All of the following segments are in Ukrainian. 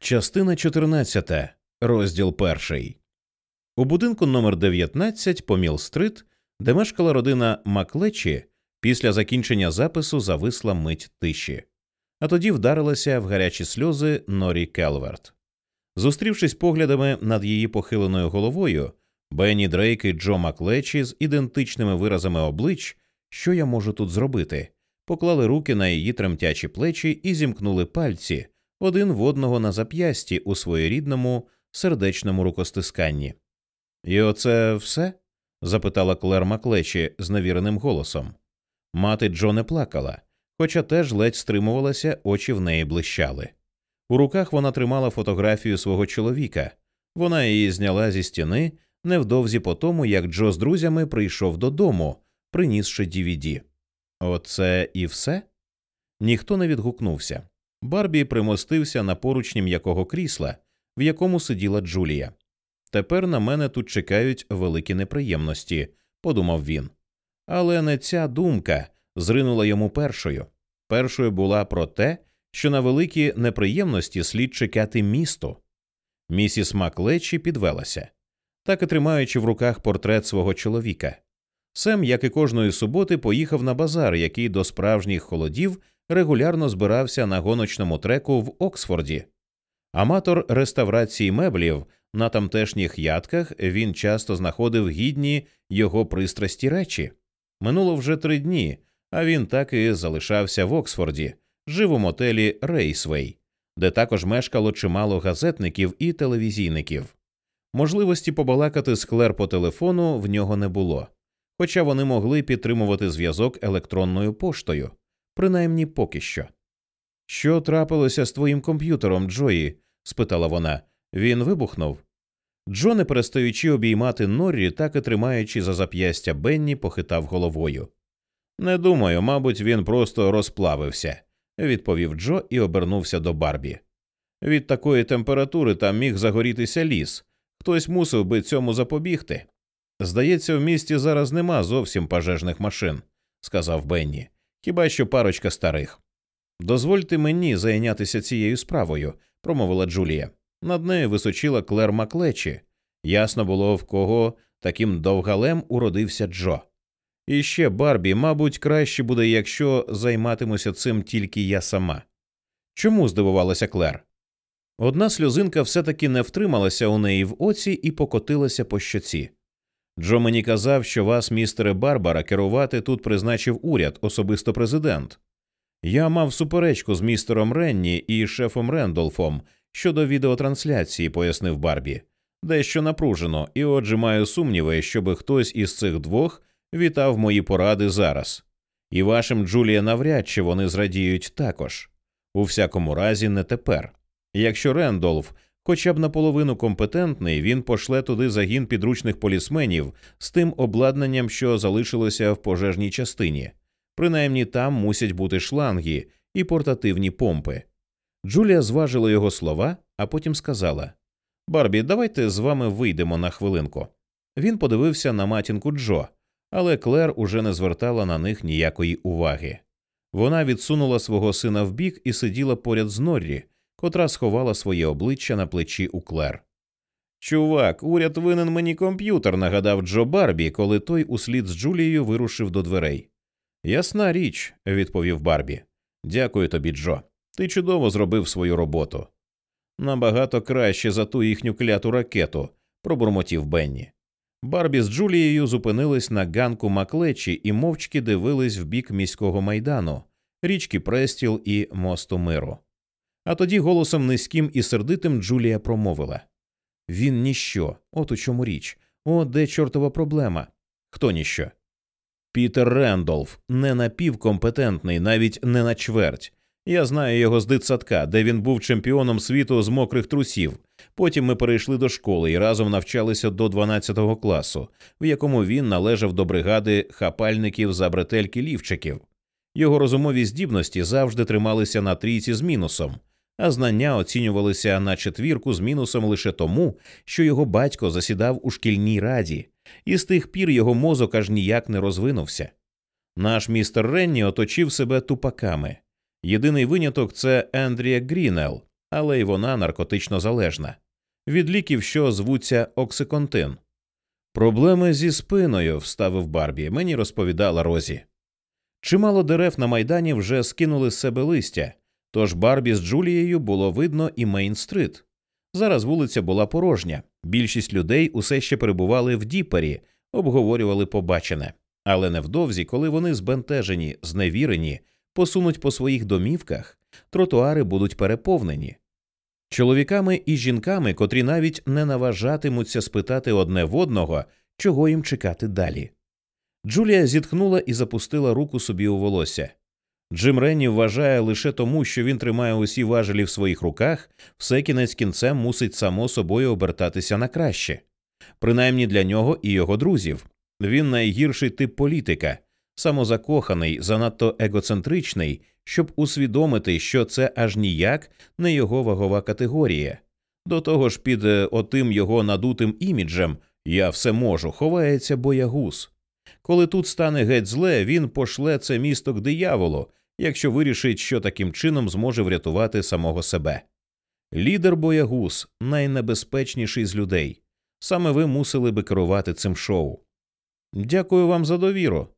Частина 14. Розділ 1. У будинку номер 19 по Міл-стрит, де мешкала родина Маклечі, після закінчення запису зависла мить тиші, а тоді вдарилася в гарячі сльози Норі Келверт. Зустрівшись поглядами над її похиленою головою, Бенні Дрейк і Джо Маклечі з ідентичними виразами облич, що я можу тут зробити, поклали руки на її тремтячі плечі і зімкнули пальці один в одного на зап'ясті у своєрідному сердечному рукостисканні. І оце все? запитала Клер Маклечі зневіреним голосом. Мати Джо не плакала, хоча теж ледь стримувалася, очі в неї блищали. У руках вона тримала фотографію свого чоловіка. Вона її зняла зі стіни невдовзі по тому, як Джо з друзями прийшов додому, принісши DVD. Оце і все? Ніхто не відгукнувся. Барбі примостився на поручні м'якого крісла, в якому сиділа Джулія. Тепер на мене тут чекають великі неприємності, подумав він. Але не ця думка зринула йому першою. Першою була про те, що на великі неприємності слід чекати місто. Місіс Маклечі підвелася, так і тримаючи в руках портрет свого чоловіка. Сем, як і кожної суботи, поїхав на базар, який до справжніх холодів регулярно збирався на гоночному треку в Оксфорді. Аматор реставрації меблів на тамтешніх ядках він часто знаходив гідні його пристрасті речі. Минуло вже три дні, а він так і залишався в Оксфорді, жив у мотелі Рейсвей, де також мешкало чимало газетників і телевізійників. Можливості побалакати з Клер по телефону в нього не було, хоча вони могли підтримувати зв'язок електронною поштою принаймні поки що. Що трапилося з твоїм комп'ютером, Джої? спитала вона. Він вибухнув. Джо, не перестаючи обіймати Норрі, так і тримаючи за зап'ястя Бенні, похитав головою. Не думаю, мабуть, він просто розплавився, відповів Джо і обернувся до Барбі. Від такої температури там міг загорітися ліс. Хтось мусив би цьому запобігти. Здається, в місті зараз нема зовсім пожежних машин, сказав Бенні хіба що парочка старих. Дозвольте мені зайнятися цією справою, промовила Джулія. Над нею височила Клер Маклечі. Ясно було, в кого таким довгалем уродився Джо. І ще Барбі, мабуть, краще буде, якщо займатимуся цим тільки я сама. Чому здивувалася Клер? Одна сльозинка все таки не втрималася у неї в оці і покотилася по щоці. Джо мені казав, що вас, містере Барбара, керувати тут призначив уряд, особисто президент. Я мав суперечку з містером Ренні і шефом Рендолфом щодо відеотрансляції, пояснив Барбі. Дещо напружено, і отже маю сумніви, щоби хтось із цих двох вітав мої поради зараз. І вашим Джулія навряд чи вони зрадіють також. У всякому разі, не тепер. Якщо Рендолф Хоча б наполовину компетентний, він пошле туди загін підручних полісменів з тим обладнанням, що залишилося в пожежній частині. Принаймні там мусять бути шланги і портативні помпи. Джулія зважила його слова, а потім сказала Барбі, давайте з вами вийдемо на хвилинку. Він подивився на матінку Джо, але Клер уже не звертала на них ніякої уваги. Вона відсунула свого сина вбік і сиділа поряд з Норрі, котра сховала своє обличчя на плечі у Клер. Чувак, уряд винен мені комп'ютер, нагадав Джо Барбі, коли той услід з Джулією вирушив до дверей. Ясна річ, відповів Барбі. Дякую тобі, Джо. Ти чудово зробив свою роботу. Набагато краще за ту їхню кляту ракету, пробурмотів Бенні. Барбі з Джулією зупинились на ганку Маклечі і мовчки дивились в бік міського майдану, річки Престіл і мосту миру. А тоді голосом низьким і сердитим Джулія промовила Він ніщо, от у чому річ. О, де чортова проблема? Хто ніщо? Пітер Рендолф не напівкомпетентний, навіть не на чверть. Я знаю його з дитсадка, де він був чемпіоном світу з мокрих трусів. Потім ми перейшли до школи і разом навчалися до 12 класу, в якому він належав до бригади хапальників за бретельки лівчиків. Його розумові здібності завжди трималися на трійці з мінусом а знання оцінювалися на четвірку з мінусом лише тому, що його батько засідав у шкільній раді, і з тих пір його мозок аж ніяк не розвинувся. Наш містер Ренні оточив себе тупаками. Єдиний виняток це Ендрія Грінел, але й вона наркотично залежна. Від ліків, що звуться оксиконтин. Проблеми зі спиною, вставив Барбі, мені розповідала Розі. Чимало дерев на майдані вже скинули з себе листя, тож Барбі з Джулією було видно і Мейн-стрит. Зараз вулиця була порожня. Більшість людей усе ще перебували в Діпері, обговорювали побачене. Але невдовзі, коли вони збентежені, зневірені, посунуть по своїх домівках, тротуари будуть переповнені. Чоловіками і жінками, котрі навіть не наважатимуться спитати одне в одного, чого їм чекати далі. Джулія зітхнула і запустила руку собі у волосся. Джим Ренні вважає лише тому, що він тримає усі важелі в своїх руках, все кінець кінцем мусить само собою обертатися на краще. Принаймні для нього і його друзів. Він найгірший тип політика, самозакоханий, занадто егоцентричний, щоб усвідомити, що це аж ніяк не його вагова категорія. До того ж, під е, отим його надутим іміджем я все можу, ховається боягуз. Коли тут стане геть зле, він пошле це місто к дияволу, якщо вирішить, що таким чином зможе врятувати самого себе. Лідер боягуз найнебезпечніший з людей. Саме ви мусили би керувати цим шоу. Дякую вам за довіру.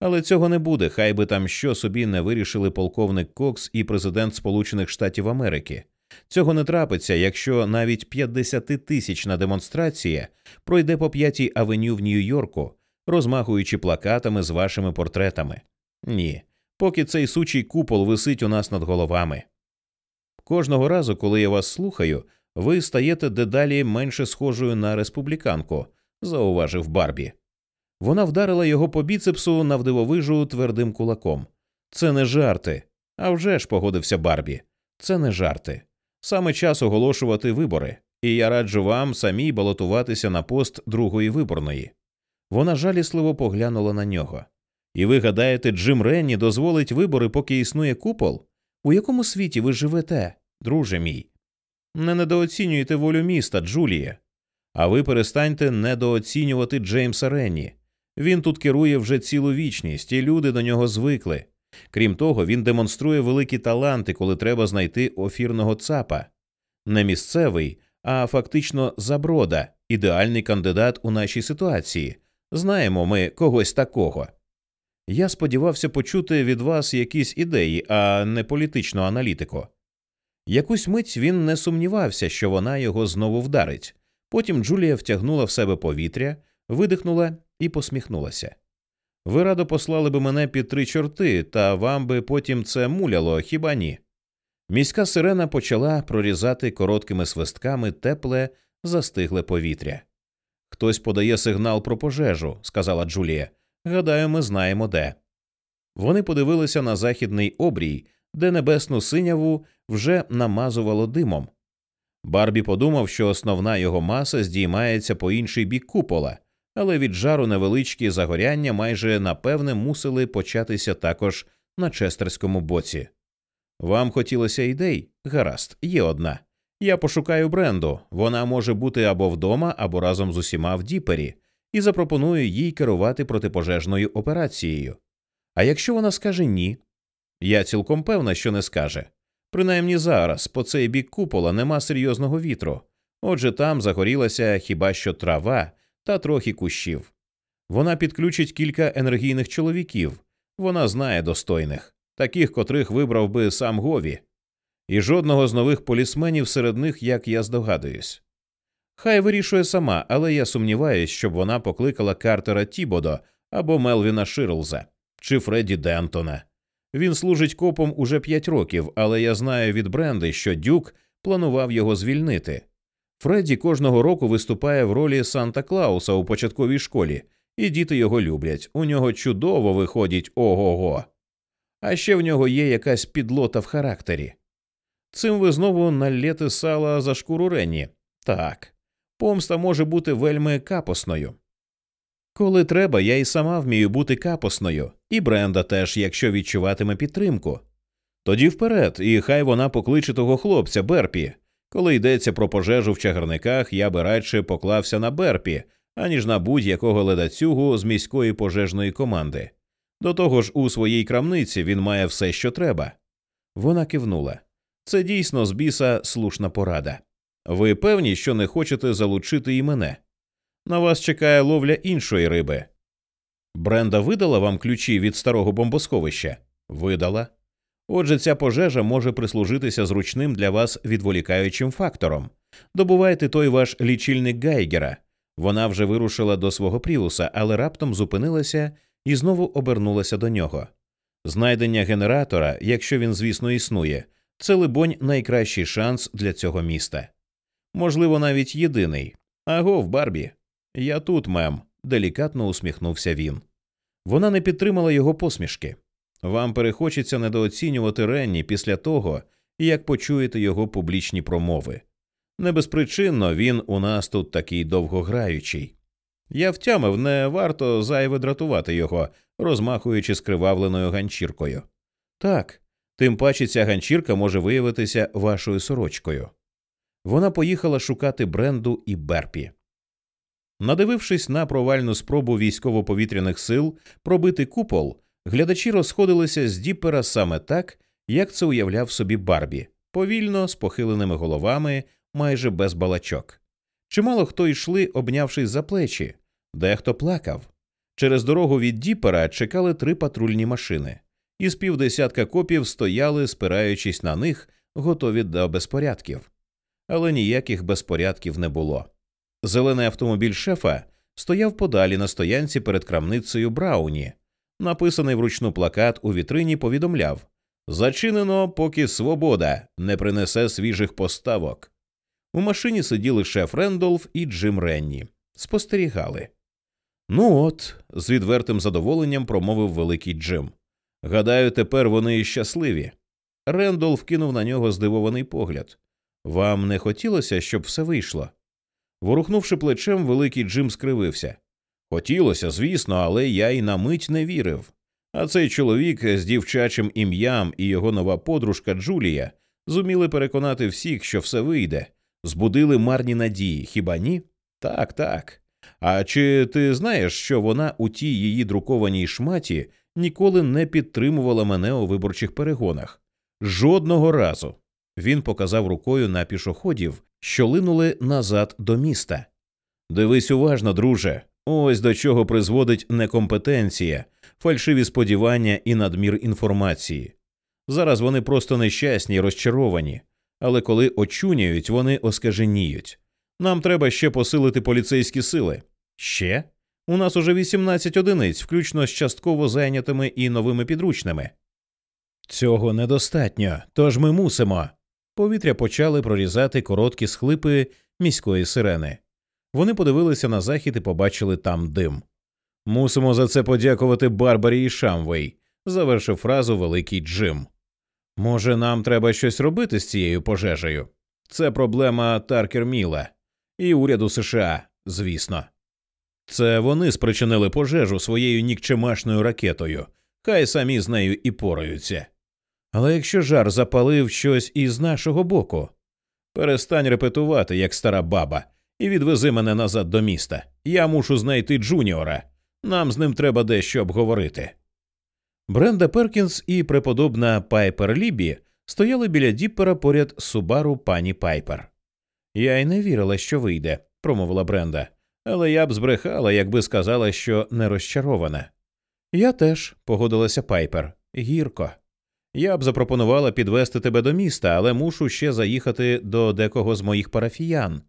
Але цього не буде, хай би там що собі не вирішили полковник Кокс і президент Сполучених Штатів Америки. Цього не трапиться, якщо навіть 50 тисячна демонстрація пройде по п'ятій авеню в Нью-Йорку, розмахуючи плакатами з вашими портретами. Ні, поки цей сучий купол висить у нас над головами. Кожного разу, коли я вас слухаю, ви стаєте дедалі менше схожою на республіканку, зауважив Барбі. Вона вдарила його по біцепсу навдивовижу твердим кулаком. Це не жарти. А вже ж погодився Барбі. Це не жарти. Саме час оголошувати вибори, і я раджу вам самій балотуватися на пост другої виборної. Вона жалісливо поглянула на нього. І ви гадаєте, Джим Ренні дозволить вибори, поки існує купол? У якому світі ви живете, друже мій? Не недооцінюйте волю міста, Джулія. А ви перестаньте недооцінювати Джеймса Ренні. Він тут керує вже цілу вічність, і люди до нього звикли. Крім того, він демонструє великі таланти, коли треба знайти офірного цапа. Не місцевий, а фактично заброда, ідеальний кандидат у нашій ситуації. Знаємо ми когось такого. Я сподівався почути від вас якісь ідеї, а не політичну аналітику. Якусь мить він не сумнівався, що вона його знову вдарить. Потім Джулія втягнула в себе повітря, видихнула і посміхнулася. Ви радо послали би мене під три чорти, та вам би потім це муляло, хіба ні? Міська сирена почала прорізати короткими свистками тепле, застигле повітря. Хтось подає сигнал про пожежу, сказала Джулія. Гадаю, ми знаємо де. Вони подивилися на західний обрій, де небесну синяву вже намазувало димом. Барбі подумав, що основна його маса здіймається по інший бік купола, але від жару невеличкі загоряння майже напевне мусили початися також на честерському боці. Вам хотілося ідей? Гаразд, є одна. Я пошукаю бренду. Вона може бути або вдома, або разом з усіма в Діпері, і запропоную їй керувати протипожежною операцією. А якщо вона скаже ні, я цілком певна, що не скаже. Принаймні зараз по цей бік купола нема серйозного вітру, отже там загорілася хіба що трава та трохи кущів. Вона підключить кілька енергійних чоловіків, вона знає достойних, таких, котрих вибрав би сам Гові, і жодного з нових полісменів серед них, як я здогадуюсь. Хай вирішує сама, але я сумніваюсь, щоб вона покликала Картера Тібодо або Мелвіна Ширлза чи Фредді Дентона. Він служить копом уже п'ять років, але я знаю від Бренди, що Дюк планував його звільнити. Фредді кожного року виступає в ролі Санта Клауса у початковій школі, і діти його люблять. У нього чудово виходить ого го. А ще в нього є якась підлота в характері. Цим ви знову налєте сала за шкуру Ренні. Так, помста може бути вельми капосною. Коли треба, я і сама вмію бути капосною, і Бренда теж, якщо відчуватиме підтримку. Тоді вперед, і хай вона покличе того хлопця Берпі. Коли йдеться про пожежу в чагарниках, я би радше поклався на Берпі, аніж на будь-якого ледацюгу з міської пожежної команди. До того ж, у своїй крамниці він має все, що треба. Вона кивнула. Це дійсно з біса слушна порада. Ви певні, що не хочете залучити і мене? На вас чекає ловля іншої риби. Бренда видала вам ключі від старого бомбосховища? Видала. Отже, ця пожежа може прислужитися зручним для вас відволікаючим фактором. Добувайте той ваш лічильник Гайгера. Вона вже вирушила до свого прівуса, але раптом зупинилася і знову обернулася до нього. Знайдення генератора, якщо він, звісно, існує, це, либонь, найкращий шанс для цього міста. Можливо, навіть єдиний. Агов, Барбі. Я тут, мем, делікатно усміхнувся він. Вона не підтримала його посмішки. Вам перехочеться недооцінювати Ренні після того, як почуєте його публічні промови. Не безпричинно він у нас тут такий довгограючий. Я втямив, не варто зайве дратувати його, розмахуючи скривавленою ганчіркою. Так, тим паче ця ганчірка може виявитися вашою сорочкою. Вона поїхала шукати Бренду і Берпі. Надивившись на провальну спробу військово-повітряних сил пробити купол, глядачі розходилися з Діпера саме так, як це уявляв собі Барбі, повільно, з похиленими головами, майже без балачок. Чимало хто йшли, обнявшись за плечі, дехто плакав. Через дорогу від Діпера чекали три патрульні машини, і з півдесятка копів стояли, спираючись на них, готові до безпорядків. Але ніяких безпорядків не було. Зелений автомобіль шефа стояв подалі на стоянці перед крамницею Брауні. Написаний вручну плакат у вітрині повідомляв Зачинено, поки свобода не принесе свіжих поставок. У машині сиділи шеф Рендолф і Джим Ренні. Спостерігали. Ну от, з відвертим задоволенням промовив великий Джим. Гадаю, тепер вони щасливі. Рендолф кинув на нього здивований погляд. Вам не хотілося, щоб все вийшло? Ворухнувши плечем, великий Джим скривився. Хотілося, звісно, але я й на мить не вірив. А цей чоловік з дівчачим ім'ям і його нова подружка Джулія зуміли переконати всіх, що все вийде, збудили марні надії, хіба ні? Так, так. А чи ти знаєш, що вона у тій її друкованій шматі ніколи не підтримувала мене у виборчих перегонах? Жодного разу. Він показав рукою на пішоходів, що линули назад до міста. Дивись уважно, друже. Ось до чого призводить некомпетенція, фальшиві сподівання і надмір інформації. Зараз вони просто нещасні й розчаровані, але коли очуняють, вони оскаженіють. Нам треба ще посилити поліцейські сили. Ще? У нас уже 18 одиниць, включно з частково зайнятими і новими підручними. Цього недостатньо, тож ми мусимо. Повітря почали прорізати короткі схлипи міської сирени. Вони подивилися на захід і побачили там дим. Мусимо за це подякувати Барбарі і Шамвей, завершив фразу великий Джим. Може, нам треба щось робити з цією пожежею? Це проблема Таркер Міла і уряду США, звісно. Це вони спричинили пожежу своєю нікчемашною ракетою, хай самі з нею і пораються. Але якщо жар запалив щось із нашого боку, перестань репетувати, як стара баба, і відвези мене назад до міста. Я мушу знайти Джуніора. Нам з ним треба дещо обговорити. Бренда Перкінс і преподобна Пайпер Лібі стояли біля Діппера поряд Субару пані Пайпер. Я й не вірила, що вийде, промовила Бренда, але я б збрехала, якби сказала, що не розчарована. Я теж, погодилася Пайпер, гірко. Я б запропонувала підвести тебе до міста, але мушу ще заїхати до декого з моїх парафіян.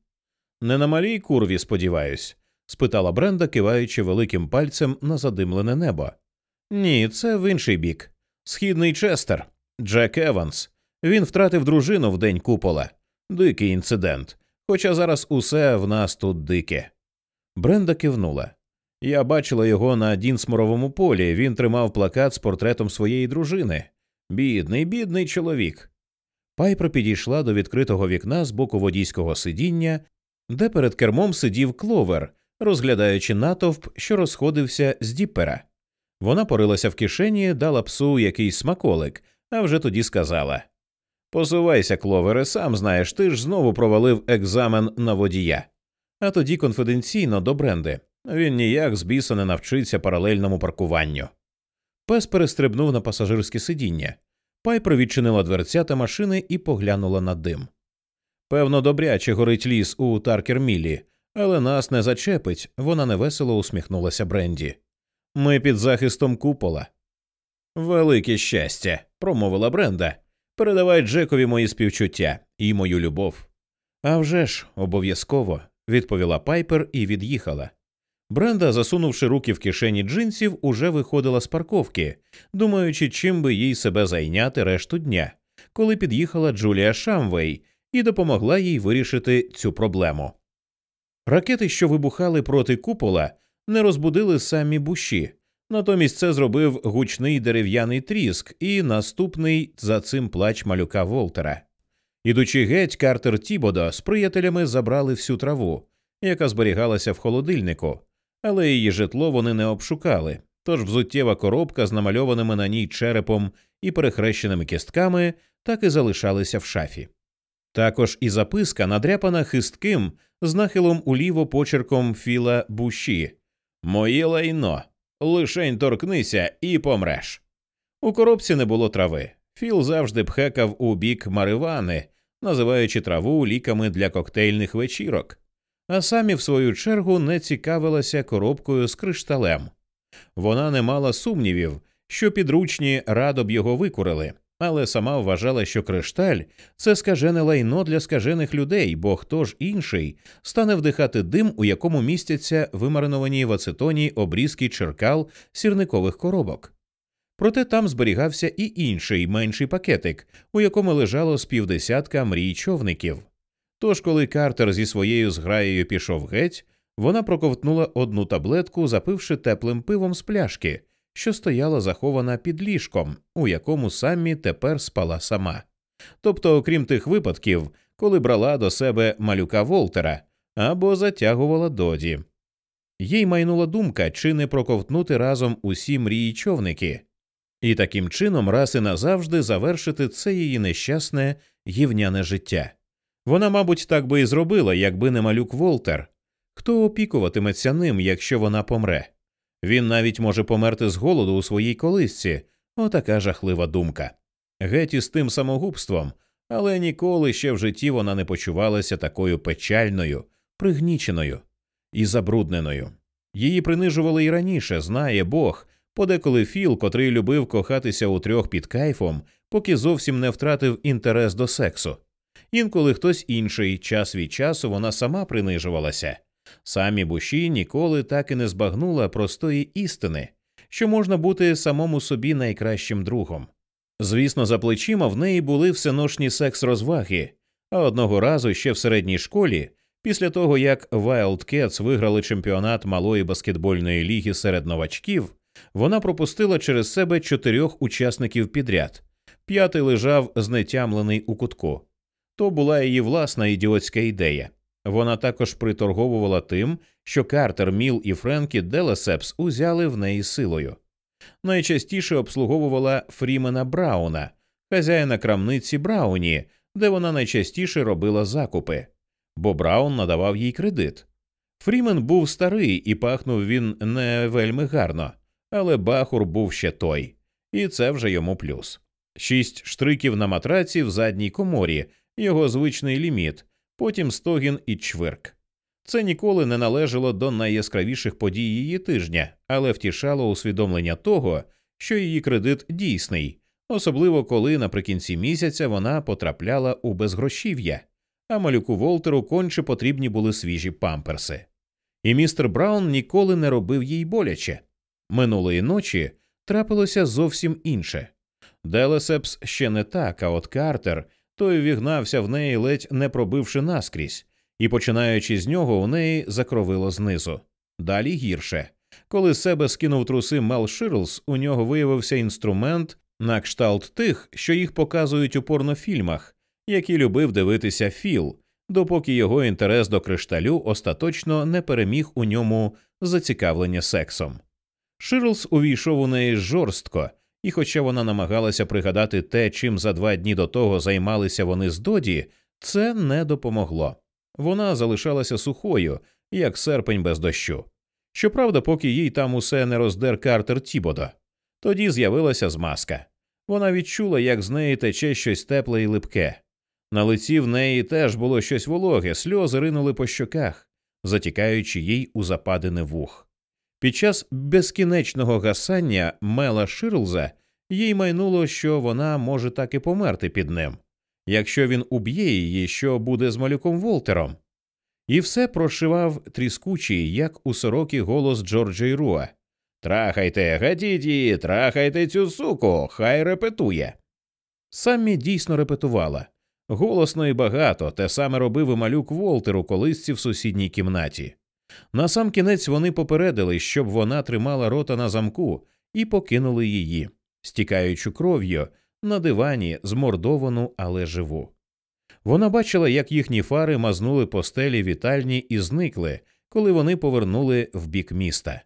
Не на малій курві, сподіваюсь? спитала Бренда, киваючи великим пальцем на задимлене небо. Ні, це в інший бік. Східний Честер, Джек Еванс. Він втратив дружину в день купола. Дикий інцидент. Хоча зараз усе в нас тут дике. Бренда кивнула. Я бачила його на Дінсморовому полі. Він тримав плакат з портретом своєї дружини. Бідний, бідний чоловік. Пайпер підійшла до відкритого вікна з боку водійського сидіння, де перед кермом сидів кловер, розглядаючи натовп, що розходився з діппера. Вона порилася в кишені, дала псу якийсь смаколик, а вже тоді сказала Посувайся, кловере, сам знаєш, ти ж знову провалив екзамен на водія. А тоді конфіденційно до бренди. Він ніяк з біса не навчиться паралельному паркуванню. Пес перестрибнув на пасажирське сидіння. Пайпер відчинила дверцята машини і поглянула на дим. Певно, добряче горить ліс у Таркер-Мілі, але нас не зачепить, вона невесело усміхнулася Бренді. Ми під захистом купола. Велике щастя, промовила Бренда. Передавай Джекові мої співчуття і мою любов. «А вже ж, обов'язково, відповіла Пайпер і від'їхала. Бренда, засунувши руки в кишені джинсів, уже виходила з парковки, думаючи, чим би їй себе зайняти решту дня, коли під'їхала Джулія Шамвей і допомогла їй вирішити цю проблему. Ракети, що вибухали проти купола, не розбудили самі буші, натомість це зробив гучний дерев'яний тріск і наступний за цим плач малюка Волтера. Ідучи геть, Картер Тібодо з приятелями забрали всю траву, яка зберігалася в холодильнику, але її житло вони не обшукали. Тож взуттєва коробка з намальованими на ній черепом і перехрещеними кістками так і залишалися в шафі. Також і записка, надряпана хистким з нахилом уліво почерком Філа Буші Моє лайно. Лишень торкнися і помреш. У коробці не було трави. Філ завжди пхекав у бік маривани, називаючи траву ліками для коктейльних вечірок, а самі, в свою чергу, не цікавилася коробкою з кришталем. Вона не мала сумнівів, що підручні радо б його викурили, але сама вважала, що кришталь це скажене лайно для скажених людей, бо хто ж інший стане вдихати дим, у якому містяться вимариновані в ацетоні обрізки черкал сірникових коробок. Проте там зберігався і інший менший пакетик, у якому лежало з півдесятка мрій човників. Тож, коли Картер зі своєю зграєю пішов геть, вона проковтнула одну таблетку, запивши теплим пивом з пляшки, що стояла захована під ліжком, у якому самі тепер спала сама. Тобто, окрім тих випадків, коли брала до себе малюка Волтера або затягувала доді. Їй майнула думка, чи не проковтнути разом усі мрії човники, і таким чином раз і назавжди завершити це її нещасне гівняне життя. Вона, мабуть, так би і зробила, якби не малюк Волтер. Хто опікуватиметься ним, якщо вона помре? Він навіть може померти з голоду у своїй колисці. Отака жахлива думка. Геть із тим самогубством, але ніколи ще в житті вона не почувалася такою печальною, пригніченою і забрудненою. Її принижували і раніше, знає Бог, подеколи Філ, котрий любив кохатися у трьох під кайфом, поки зовсім не втратив інтерес до сексу. Інколи хтось інший, час від часу вона сама принижувалася. Самі буші ніколи так і не збагнула простої істини, що можна бути самому собі найкращим другом. Звісно, за плечима в неї були всеношні секс розваги, а одного разу ще в середній школі, після того як Wildcats виграли чемпіонат малої баскетбольної ліги серед новачків, вона пропустила через себе чотирьох учасників підряд. П'ятий лежав знетямлений у кутку. То була її власна ідіотська ідея. Вона також приторговувала тим, що Картер, Мел і Френкі Делесепс узяли в неї силою. Найчастіше обслуговувала Фрімена Брауна, хазяїна крамниці Брауні, де вона найчастіше робила закупи, бо Браун надавав їй кредит. Фрімен був старий і пахнув він не вельми гарно, але бахур був ще той, і це вже йому плюс. Шість штриків на матраці в задній коморі, його звичний ліміт потім стогін і чвирк. Це ніколи не належало до найяскравіших подій її тижня, але втішало усвідомлення того, що її кредит дійсний, особливо коли наприкінці місяця вона потрапляла у безгрошів'я, а малюку Волтеру конче потрібні були свіжі памперси. І містер Браун ніколи не робив їй боляче. Минулої ночі трапилося зовсім інше. Делесепс ще не так, а от Картер той вігнався в неї, ледь не пробивши наскрізь, і, починаючи з нього, у неї закровило знизу. Далі гірше. Коли з себе скинув труси Мел Ширлс, у нього виявився інструмент на кшталт тих, що їх показують у порнофільмах, які любив дивитися Філ, допоки його інтерес до кришталю остаточно не переміг у ньому зацікавлення сексом. Ширлс увійшов у неї жорстко, і, хоча вона намагалася пригадати те, чим за два дні до того займалися вони з Доді, це не допомогло. Вона залишалася сухою, як серпень без дощу. Щоправда, поки їй там усе не роздер Картер Тібода. Тоді з'явилася змазка. Вона відчула, як з неї тече щось тепле і липке. На лиці в неї теж було щось вологе, сльози ринули по щоках, затікаючи їй у западини вух. Під час безкінечного гасання Мела Ширлза їй майнуло, що вона може так і померти під ним, якщо він уб'є її, що буде з малюком Волтером. І все прошивав тріскучий, як у сорокі голос Джорджа Іруа. Трахайте, гадіть її, трахайте цю суку, хай репетує. Саммі дійсно репетувала. Голосно і багато, те саме робив і малюк Волтер у колисці в сусідній кімнаті. Насамкінець вони попередили, щоб вона тримала рота на замку, і покинули її, стікаючи кров'ю на дивані, змордовану, але живу. Вона бачила, як їхні фари мазнули по стелі вітальні і зникли, коли вони повернули в бік міста.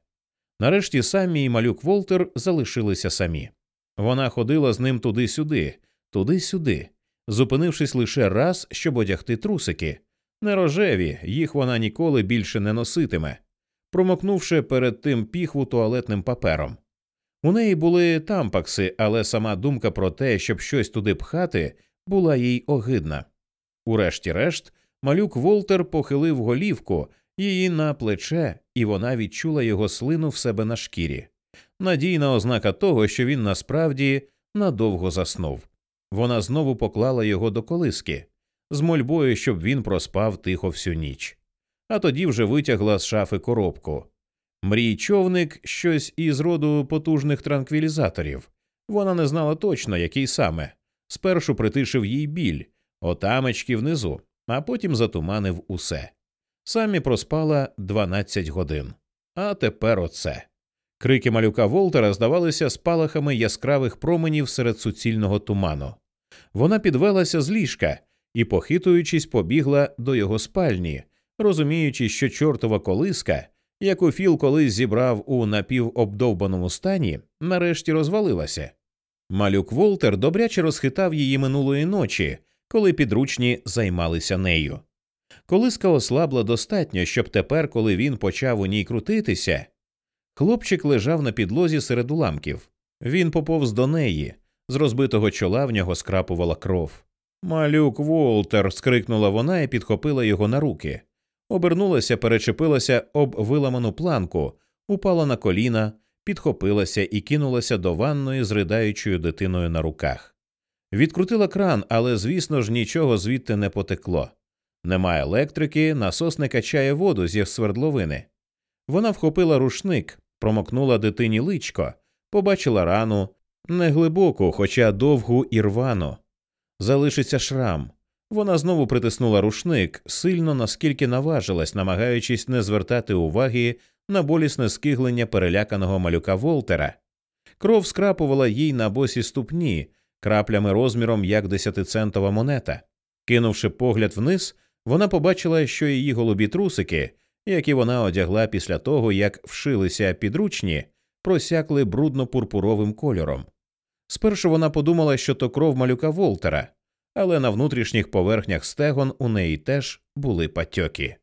Нарешті самі і малюк Волтер залишилися самі. Вона ходила з ним туди-сюди, туди-сюди, зупинившись лише раз, щоб одягти трусики. Не рожеві, їх вона ніколи більше не носитиме, промокнувши перед тим піхву туалетним папером. У неї були тампакси, але сама думка про те, щоб щось туди пхати, була їй огидна. Урешті-решт, малюк Волтер похилив голівку її на плече, і вона відчула його слину в себе на шкірі. Надійна ознака того, що він насправді надовго заснув. Вона знову поклала його до колиски, з мольбою, щоб він проспав тихо всю ніч. А тоді вже витягла з шафи коробку. Мрій човник щось із роду потужних транквілізаторів. Вона не знала точно, який саме. Спершу притишив їй біль, отамечки внизу, а потім затуманив усе. Самі проспала 12 годин. А тепер оце. Крики малюка Волтера здавалися спалахами яскравих променів серед суцільного туману. Вона підвелася з ліжка і, похитуючись, побігла до його спальні, розуміючи, що чортова колиска, яку Філ колись зібрав у напівобдовбаному стані, нарешті розвалилася. Малюк Волтер добряче розхитав її минулої ночі, коли підручні займалися нею. Колиска ослабла достатньо, щоб тепер, коли він почав у ній крутитися, хлопчик лежав на підлозі серед уламків. Він поповз до неї, з розбитого чола в нього скрапувала кров. Малюк Волтер. скрикнула вона і підхопила його на руки. Обернулася, перечепилася об виламану планку, упала на коліна, підхопилася і кинулася до ванної з ридаючою дитиною на руках. Відкрутила кран, але, звісно ж, нічого звідти не потекло. Немає електрики, насос не качає воду зі свердловини. Вона вхопила рушник, промокнула дитині личко, побачила рану, неглибоку, хоча довгу і рвану. Залишиться шрам. Вона знову притиснула рушник сильно, наскільки наважилась, намагаючись не звертати уваги на болісне скиглення переляканого малюка Волтера. Кров скрапувала їй на босі ступні, краплями розміром як десятицентова монета. Кинувши погляд вниз, вона побачила, що її голубі трусики, які вона одягла після того, як вшилися підручні, просякли брудно-пурпуровим кольором. Спершу вона подумала, що то кров малюка Волтера, але на внутрішніх поверхнях стегон у неї теж були патьоки.